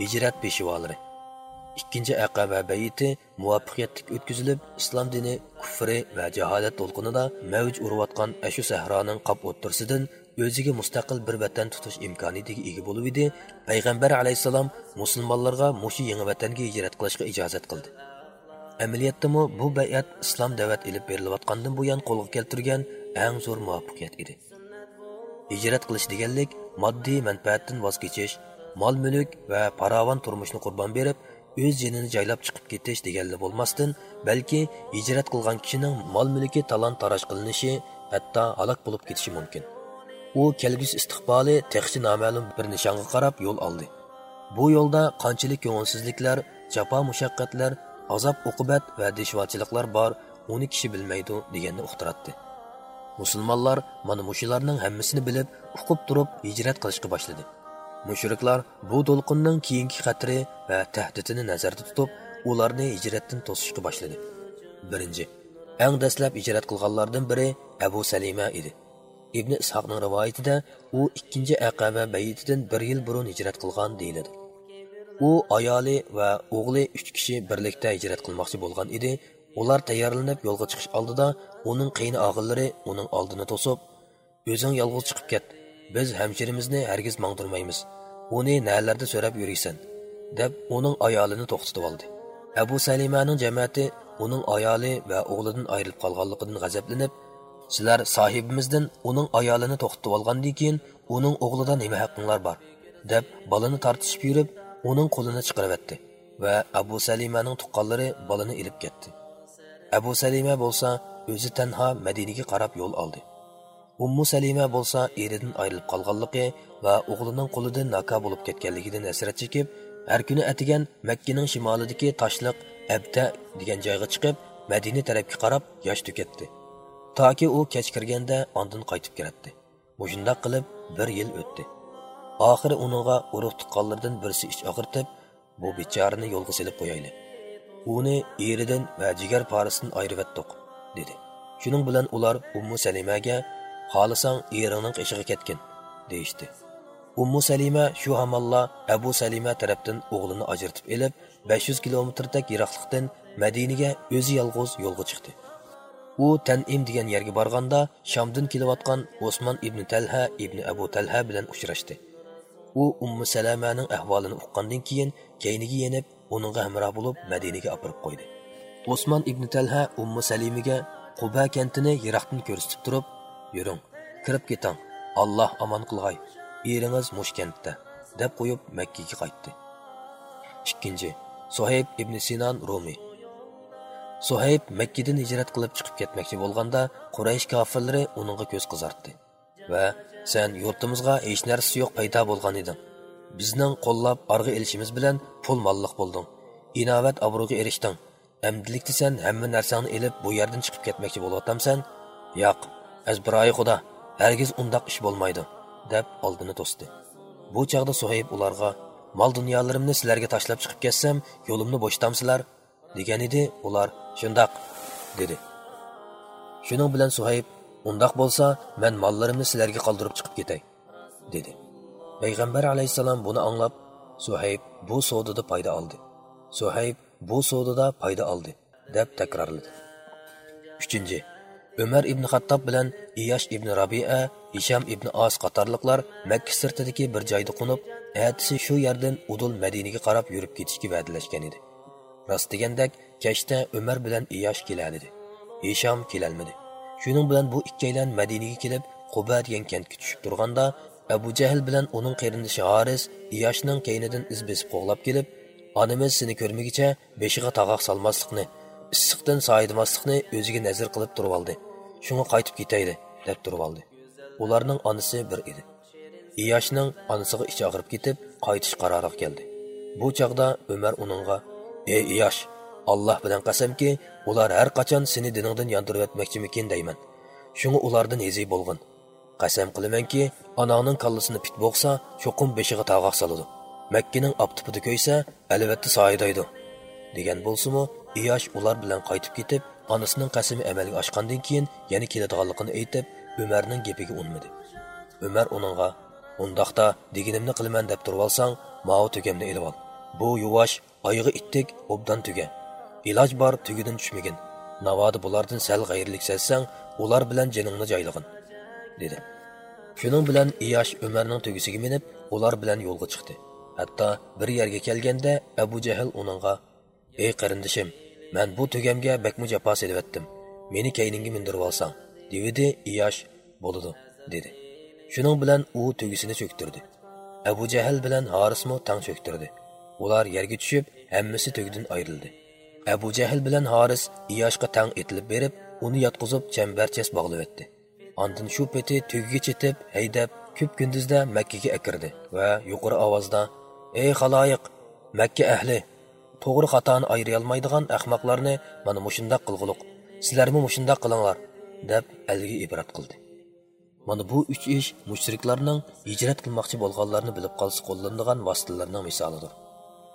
hijrat peshvolari ikkinchi aqaba bayiti muvaffaqiyatlik o'tkazilib islom dini kufri va jaholat to'lqinida mavj urayotgan ashu sahroning qop o'ttirsidan o'ziga mustaqil bir vatan tutish imkoniyatiga ega bo'lib edi payg'ambar alayhissalom musulmonlarga mushu yangi vatanga hijrat qilishga ijozat qildi amaliyotdami bu bayat islom da'vat ilib berilayotgandan buyon qo'lga keltirgan eng zo'r muvaffaqiyat edi hijrat qilish deganlik moddiy manfaatdan voz kechish mol mulk va paravon turmushni qurbon berib o'z jinini joylab chiqib ketish deganli bo'lmasdan balki hijrat qilgan kishining mol mulki talon taroj qilinishi hatto halok bo'lib ketishi mumkin. U kelgusi istiqboli texchi noma'lum bir nishonga qarab yo'l oldi. Bu yo'lda qanchalik ko'ngilsizliklar jafo mushaqqatlar azob uqubat va dishvorchiliklar bor uni kishi bilmaydi deganni uqtiratdi. Musulmonlar mana mushularning hammasini bilib uqib turib hijrat qilishga boshladi. Mushriklar bu to'lqinning keyingi xatri va tahdidini nazarda tutib ularni hijratdan to'sishga boshladi. Birinchi eng dastlab hijrat qilganlardan biri abu salima edi. Ibn ishoqning rivoyatida u ikkinchi aqaba bayitidan bir yil burun hijrat qilgan deyiladi. U ayoli va o'g'li uch kishi birlikda hijrat qilmoqchi bo'lgan edi. Ular tayyorlanib yo'lga chiqish oldida uning qiyin og'illari uning oldini to'sib o'zing yolg'iz chiqib ket biz hamshirimizni hargiz mangdirmaymiz uni nalarda so'rab yuriysan deb uning ayolini to'xtatib oldi. Abu salimaning jamoati uning ayoli va o'g'lidan ayrilib qolganligidan g'azablanib sizlar sohibimizdan uning ayolini to'xtatib olgandan keyin uning o'g'lida nima haqqinglar bor deb bolani tortishib yurib uning qo'lini chiqaribdi va abu salimaning tuqqanlari bolani ilib ketdi. Abu salima bo'lsa o'zi tanho madinaga qarab yo'l oldi. Ummu salima bo'lsa eridan ayrilib qolganligi va o'g'lining qo'lidan naka bo'lib ketganligidan hasrat chekib har kuni atigan makkaning shimolidagi toshliq abda degan joyga chiqib madina tarafga qarab yosh to'katdi. Toki u kech kirganda ondin qaytib kelatdi mushundoq qilib bir yil o'tdi. Oxiri uningga urug' tuqqanlardan birisi ich og'irtib bu bechorani yo'lga silib qo'yaylik. Uni eridan va jigar porisidan ayrivatdiq dedi. Shuning bilan ular ummu salimaga xohlasang eringning qishig'i ketgin deyishdi. Ummu salima shu hamolla abu salima tarafdan o'g'lini ajratib elib 500 yuz kilometrdak yiroqlikdan madinaga o'zi yolg'iz yo'lga chiqdi. U tanim degan yerga borganda shamdan kelayotgan osmon ibn talha ibn abu talha bilan uchrashdi. U ummu salamaning ahvolini uqqandan keyin keyniga yenib uningga hamroh bo'lib madinaga opirib qo'ydi. Osmon ibn talha ummu salimiga quba kentini yiroqdan ko'rsatib turib yuring kirib keting alloh omon qilg'ay eringiz mushkentda deb qo'yib makkaga qaytdi. Ikkinchi suhayb ibn sinan rumiy suhayb makkadan hijrat qilib chiqib ketmoqchi bo'lganda quraysh kofirlari uningga ko'z qizartdi va sen yurtimizga hech narsa yo'q paydo bo'lgan eding. Bizning qo'llab org'a elishimiz bilan pul molliq bo'lding. Inovat obro'ga erishding amdilikda sen hamma narsangni ilib bu yerdan chiqib ketmoqchi bo'lyaptamsan yo'q azbiroyi xudo hargiz undoq ish bo'lmaydi deb oldini to'sdi bu chog'da suhayb ularga mol dunyolarimni sizlarga tashlab chiqib ketsam yo'limni bo'shtamsizlar degan edi ular shundoq dedi shuning bilan suhayb undoq bo'lsa men mollarimni sizlarga qoldirib chiqib ketay dedi payg'ambar alayhissalom buni anglab suhayb bu savdoda foyda oldi suhayb bu savdoda foyda oldi deb takrorladi uchinchi umar ibn xattob bilan iyosh ibn rabia isham ibn os qatorliqlar makka sirtidagi bir joyda qo'nib atisi shu yerdan udul madinaga qarab yurib ketishga va'dalashgan edi. Rost degandak kechda umar bilan iyosh keladi isham kelolmadi shuning bilan bu ikkalan madinaga kelib quba degan kentga tushib turganda abu jahl bilan uning qarindoshi haris iyoshning kaynidan iz besib qo'g'lab kelib onamiz seni ko'rmagicha beshiga tog'oq solmaslikni issiqdan soyidimaslikni o'ziga nazr qilib turib oldi. Shunga qaytib ketaydi deb turib oldi. Ularning onasi bir edi. Iyoshning onasiga ichi og'rib ketib qaytish qaroriga keldi. Bu chog'da umar uningga ey iyosh alloh bilan qasamki ular har qachon seni diningdan yondirib o'tmoqchimikin deyman. Shunga ulardan hezi bo'lg'in. Qasam qilamanki onangning kallasini pit bo'g'sa cho'qim beshig'i tag'oq soladi. Makkaning optipida ko'ysa albatta soyidaydi degan bo'lsimu iyosh ular bilan qaytib ketib onasining qasami amalga oshgandan keyin yana keladiganligini aytib umarning gapiga unmadi. Umar uningga undoqda diginimni qilaman deb turib olsang mao tugamni ilib ol. Bu yuvosh oyog'i ittik obdan tuga. Iloj bor tugidan tushmagin. Navoda bulardan sal g'ayrlik sezsang ular bilan jiningni joylag'in dedi. Shuning bilan iyosh umarning tugisiga minib ular bilan yo'lga chiqdi. Hatto bir yerga kelganda abu jahl uningga ey qarindishim Мен bu tugamga бәкмі жапас selyaptim Мені kayningga mindirib olsang devidi iyosh болуды, dedi shuning bilan u tugisini cho'ktirdi abu jahl bilan harismu tang cho'ktirdi ular yerga tushib әммісі tugdan айрылды. abu jahl bilan haris Ияшқа tang etilib berib uni yotqizib чәмбәрчес bog'lab etdi Ondan шу peti tugiga chetib, haydab, ko'p kunduzda Мәккеге akirdi va yuqori авазда "Ey халайық, Makka ahli, to'g'ri xatoni ayrayolmaydigan ahmoqlarni mana mushundoq qilg'uluq. Sizlarmi mushundoq qilinglar" deb alga ibrat qildi. Mana bu uch ish mushriklarning hijrat qilmoqchi bo'lganlarni bilib qolsa qo'llanadigan vositalarning misolidir.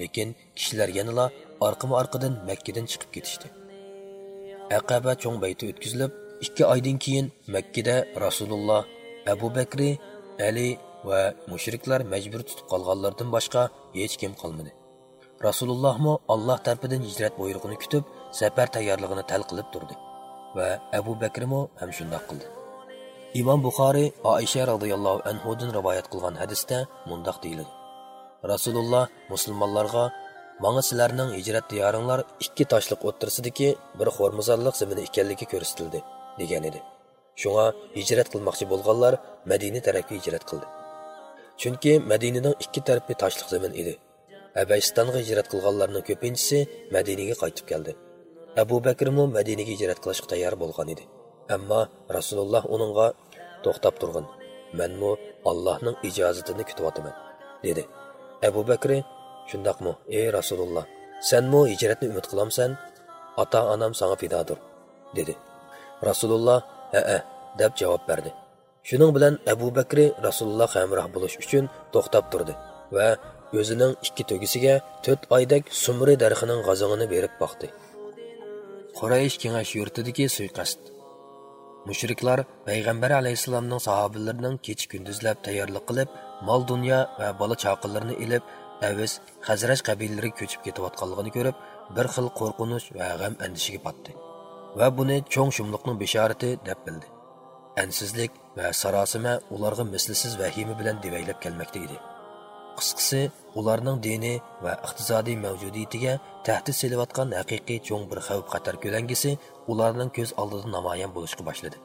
Lekin kishilar yanala orqama-orqadan Makkadan chiqib ketishdi. Aqaba cho'ng bayti o'tkazilib, ikki oydan keyin makkada rasululloh abu bakri ali va mushriklar majbur tutib qolganlardan boshqa hech kim qolmadi rasulullohmi alloh tarafidan hijrat buyrug'ini kutib safar tayyorlig'ini tal qilib turdi va abu bakrmi ham shundoq qildi. Imom buxoriy oisha roziyallohu anhudan rivoyat qilgan hadisda mundoq deyiladi. Rasululloh musulmonlarga manga sizlarning hijrat diyoringlar ikki toshliq o'ttirsidiki bir xo'rmizorliq zimini ekanligi ko'rsatildi degan edi. Shunga hijrat qilmoqchi bo'lganlar madina tarafga hijrat qildi. Chunki madinaning ikki tarafi toshliq zamin edi. Abasistonga hijrat qilganlarning ko'pinchisi madinaga qaytib keldi. Abu bakrmu madinaga hijrat qilishga tayyor bo'lgan edi. Ammo rasululloh uningga to'xtab turg'in manmu allohning ijozatini kutyapman dedi. Abu ей Расулуллах, ey rasululloh sanmu үміт қыламсан, ата анам саңа фидадыр, деді. dedi. Rasululloh ha деп javob berdi. Shuning bilan abu bakri rasululloh hamroh bo'lish uchun to'xtab turdi va o'zining ikki tugisiga to'rt oydak sumri darxining g'azig'ini berib boqdi quraysh kengash yurtidagi suiqasd. Mushriklar payg'ambar alayhissalomning sahobalarining kecha kunduzlab tayyorlik qilib mol dunyo va bola chaqinlarni ilib aviz hazraj qabilalariga ko'chib ketayotganligini ko'rib bir xil qo'rqinish va g'am andishiga botdi va buni cho'ng shumliqning beshorati deb bildi. Ansizlik va sarosima ularga mislsiz vahima bilan devaylab kelmoqda edi. Qisqasi ularning diniy va iqtisodiy mavjudiyatiga tahdid selayotgan haqiqiy cho'ng bir xavf xatar ko'langisi ularning ko'z oldida namoyon bo'lishga boshladi.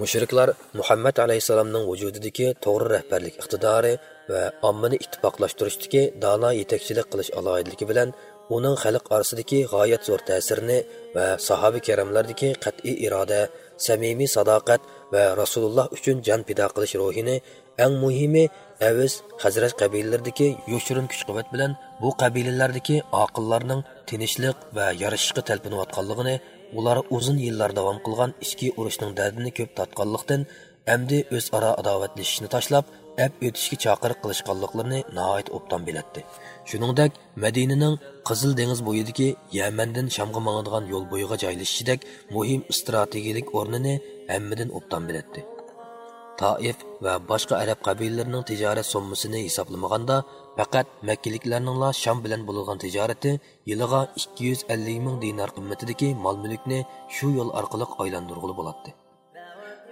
Mushriklar muhammad alayhissalomning vujudidagi to'g'ri rahbarlik iqtidori va ommani ittifoqlashtirishdagi dono yetakchilik qilish aloyidligi bilan uning xalq orasidagi g'oyat zo'r ta'sirini va sahoba karamlardagi qat'iy iroda samimiy sadoqat va rasululloh uchun jon pido qilish ruhini eng muhimi aviz hazrat qabilalaridagi yoshirin kuch quvvat bilan bu qabilalardagi oqillarning tinchlik va yarashishga talpinayotganligini ular uzun yillar davom qilgan ichki urushning dardini ko'p tatqanlikdan amdi o'zaro adovatlashishni tashlab ab o'tishga chaqiriq qilishganliklarini nihoyat obdan biladi shuningdek madinaning qizil dengiz bo'yidagi yamandan shamga mangadigan yo'l bo'yiga joylashishidek muhim strategik o'rnini hammadan obdan biladi toif va boshqa arab qabilalarining tijorat summasini hisoblamaganda faqat makkaliklarningla sham bilan bo'lgan tijorati yiliga 250 ming dinar qimmatidagi mol mulkni shu yo'l orqali aylantirg'uli bo'ladi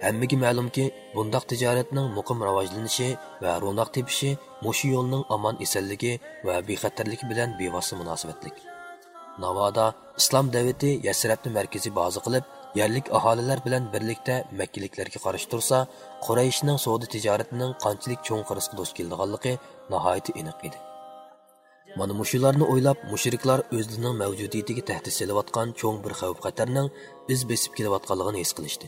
Hammaga ma'lumki, bundaq tijoratning muqim rivojlanishi va ro'naq tepishi mushu yo'lning omon esanligi va bexatarligi bilan bevosita munosabatlik. Navoda islom davlati Yasrabni markaziy baza qilib, yerlik aholilar bilan birlikda Makkaliklarga qarshi tursa, Qurayshning savdo tijoratining qanchalik cho'ng qirishga duch kelganligi nihoyat aniq edi. Mana mushularni o'ylab, mushriklar o'zlarining mavjudiyatiga tahdid solayotgan cho'ng bir xavf-xatarning iz besib kelayotganligini his qilishdi.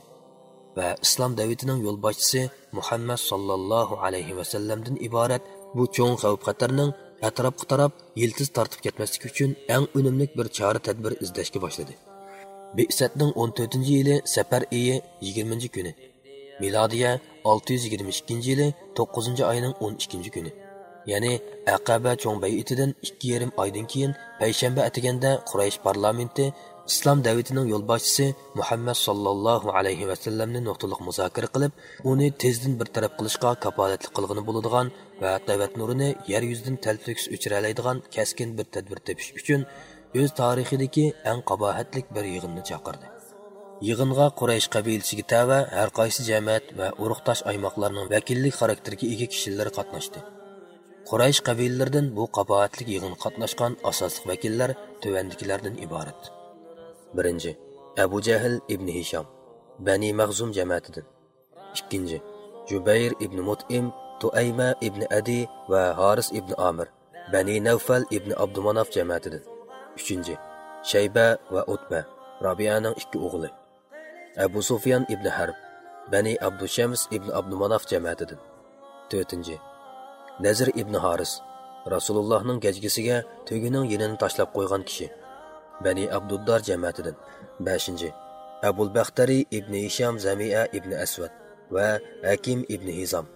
Va islom davlatining yo'lboshchisi muhammad sollallohu alayhi vasallamdan iborat bu cho'ng xavf xatarning atrofga tarab yiltiz tortib ketmasligi uchun eng unumli bir chora tadbir izlashga boshladi. Besatning 14 yili safar iyi 20 kuni milodiya 622 yili 9 oyning 12 kuni ya'ni aqaba cho'ng bayitidan ikki yarim oydan keyin payshanba atiganda quraysh parlamenti islom davlatining yo'lboshchisi muhammad sollallohu alayhi vasallamni nuqtaliq muzokara qilib uni tezdan bir taraf qilishga kapolatlik qilg'ini bo'ladigan va davat nurini yer yuzidan talfiks o'chiralaydigan kaskin bir tadbir tepish uchun o'z tarixidagi eng qabohatlik bir yig'inni chaqirdi. Yig'inga quraysh qabilasiga tava har qaysi jamiyat va urug'tosh aymoqlarning vakillik xarakteriga ega kishilar qatnashdi. Quraysh qabilalaridan bu qabohatlik yig'in qatnashgan asosli vakillar tuvandikilardan iborat. Birinchi abu jahl ibn hisham bani mag'zum jamiyatidan ikkinchi jubayr ibn mutim tuayma ibn adi va haris ibn omir bani navfal ibn abdumanof jamiyatidan uchinchi shayba va utba robiyaning ikki o'g'li. Abu sufyan ibn harb bani abdushams ibn abdumanof jamiyatidan to'rtinchi nazir ibn haris rasulullohning gajgisiga tugining yenini tashlab qo'ygan kishi. Bəni Abduddar cəmiyyətidən. 5-ci Əbulbəxtəri İbn İşam Zəmiyə İbn Əsvəd və Həkim İbn Hizam.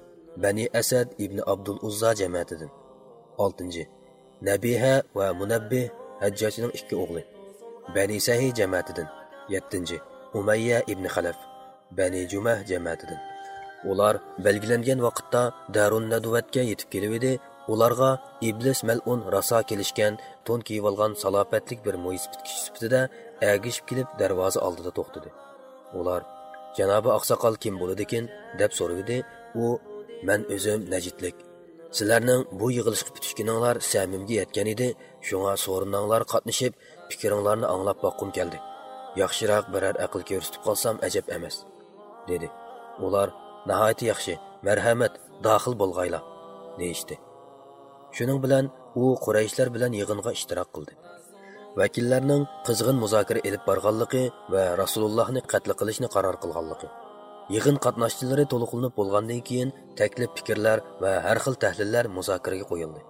Bəni Əsəd İbn Abdul Uzza cəmiyyətidən. 6-cı Nəbihə və Munəbbi Həccacının iki oğlu. Bəni Səhi cəmiyyətidən. 7-ci Umayyə İbn Xələf. Bəni Cümə cəmiyyətidən. Ular belgilangan vaqtda Darun Naduvatga yetib kelib edi ularga iblis mal'un raso kelishgan to'n kiyib olgan salofatlik bir mo'ysbit kishi sifatida agishib kelib darvoza oldida to'xtadi. Ular janobi oqsoqol kim bo'ladikin deb so'radi u man o'zim najidlik. Sizlarning bu yig'ilishga bitishkininglar samimga yetgan edi. Shunga so'rinanglar qatnashib fikringlarni anglab boqqum keldi. Yaxshiroq biror aql ko'rsatib qolsam ajab emas dedi. Ular nihoyatda yaxshi marhamat daxil bo'lg'aylar deyishdi. Shuning bilan u Qurayshlar bilan yig'inga ishtirok qildi. Vakillarning qizg'in muzokara elib borganligi va rasulullohni qatl qilishni qaror qilganligi. Yig'in qatnashchilari to'liqlanib bo'lgandan keyin taklif fikrlar va har xil tahlillar muzokaraga qo'yildi.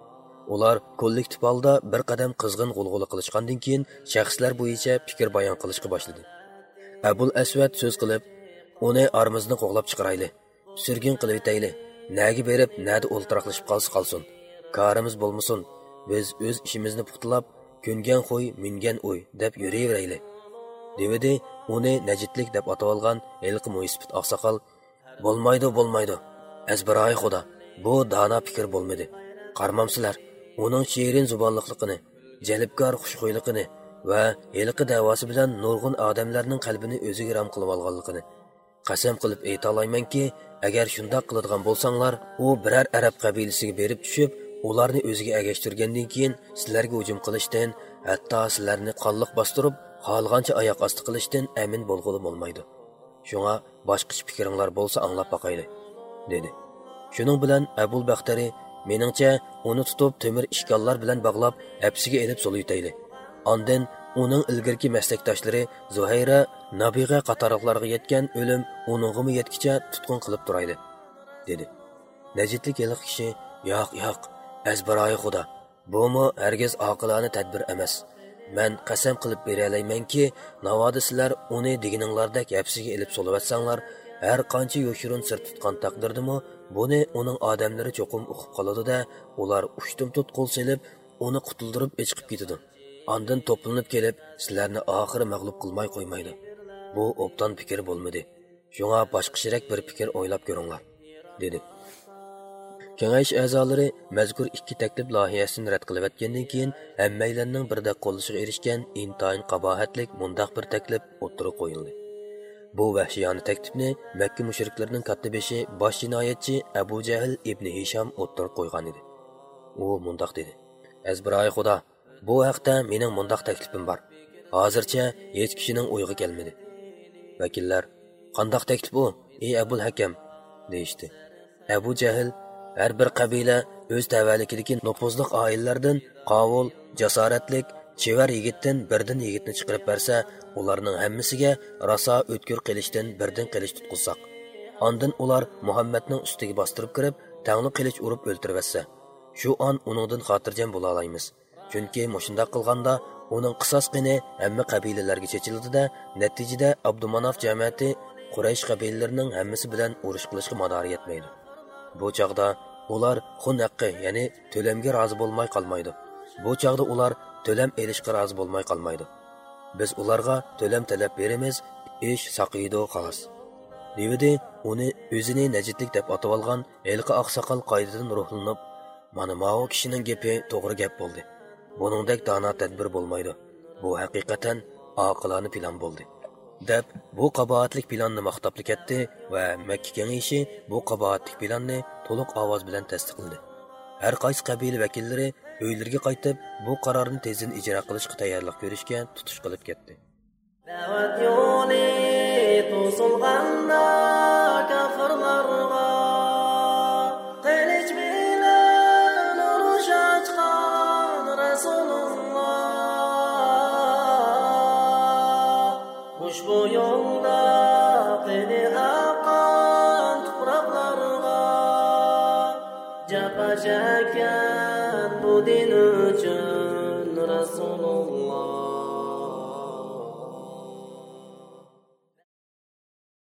Ular kollektiv holda bir qadam qizg'in g'ulg'ula qilishgandan keyin shaxslar bo'yicha fikr bayon qilishga boshladi. Abul asvad so'z qilib uni orimizni qo'g'lab chiqarayli surgin qilib yetayli nagi berib nada o'ltiroqlashib qolsa qolsin. Korimiz bo'lmasin biz o'z ishimizni puxtalab ko'ngan qo'y mingan uy deb yuraverayli devidi uni najidlik deb atavolgan ilqi mo'ysbit oqsoqol bo'lmaydi bo'lmaydi. Azbiroyi xudo bu dono fikr bo'lmadi. Qarmamsizlar uning shirin zubonliqligini jalbkor xushxo'yligini va ilqi davosi bilan nurg'un odamlarning qalbini o'ziga ram qilib olganligini qasam qilib aytolaymanki agar shundoq qiladigan bo'lsanglar u biror arab qabilasiga berib tushib ularni o'ziga agashtirgandan keyin sizlarga hujum qilishdan hatto sizlarni qonliq bostirib xohlagancha oyoq osti qilishdan amin bo'lg'ili bo'lmaydi shunga boshqacha fikringlar bo'lsa anglab boqayli dedi. Shuning bilan abul baxtari meningcha uni tutib temir ishkollar bilan bog'lab hapsiga ilib so'liytayli ondan uning ilgirki maslakdoshlari zuhayra nabiga qatorliqlarga yetgan o'lim uning'imi yetkicha tutqun qilib turaydi dedi. Najidlik yiliq kishi yo'q yo'q azbaroyi xudo bumi hargiz oqilona tadbir emas. Man qasam qilib beralaymanki navoda sizlar uni deganinglardek hapsiga ilib so'livatsanglar har qancha yoshirin sir tutgan taqdirdimi buni uning odamlari cho'qim uqib qoladida ular ushtum tut qo'l selib uni qutuldirib chiqib ketadi. Ondan to'planib kelib sizlarni oxiri mag'lub qilmay qo'ymaydi. Bu obdan fikr bo'lmadi. Shunga boshqacharak bir fikr o'ylab ko'ringlar dedi. Kengayish a'zolari mazkur ikki taklif loyihasini rad qilibyotgandan keyin hammaylarning birda qo'llashiga erishgan intayin qabohatlik mundaq bir taklif o'ttirib qo'yildi bu vahshiyona taklifni makka mushriklarining katta beshi bosh jinoyatchi abu jahl ibn hisham o'ttirib qo'ygan edi u mundaq dedi azbiroy xudo bu haqda mening mundaq taklifim bor hozircha hech kishining o'yig'i kelmadi vakillar qandoq taklif bu ey abul hakam deyishdi abu jahl har bir qabila o'z tavallikidagi nupuzliq oilalardan qovul jasoratlik chevar yigitdan birdan yigitni chiqarib bersa ularning hammasiga raso o'tkir qilishdan birdan qilich tutqizsaq ondin ular muhammadning ustiga bostirib kirib tangli qilich urib o'ltirvatsa shu on uningdan xotirjam bo'la olamiz. Chunki mushundoq qilganda uning qisas qini hamma qabilalarga chechildida natijada abdumanaf jamiyati quraysh qabilalarining hammasi bilan urush qilishga madori yetmaydi. Bu chog'da ular xun haqqi ya'ni to'lamga rozi bo'lmay qolmaydi. Bu chog'da ular to'lam elishga rozi bo'lmay qolmaydi. Biz ularga to'lam talab beramiz ish saqiydi xolos. Devidi uni o'zini najidlik deb atab olgan elqi oqsoqol qoidadan ruhlanib mana mao kishining gapi to'g'ri gap bo'ldi. Buningdek dono tadbir bo'lmaydi. Bu haqiqatan oqilona plan bo'ldi. Deb bu qabohatlik planni maqtabli ketdi va makka kengashi bu qabohatlik planni to'liq ovoz bilan tasdiqladi. Har qaysi qabila vakillari uylariga qaytib bu qarorni tezin ijro qilishga tayyorlik ko'rishga tutish qilib ketdi.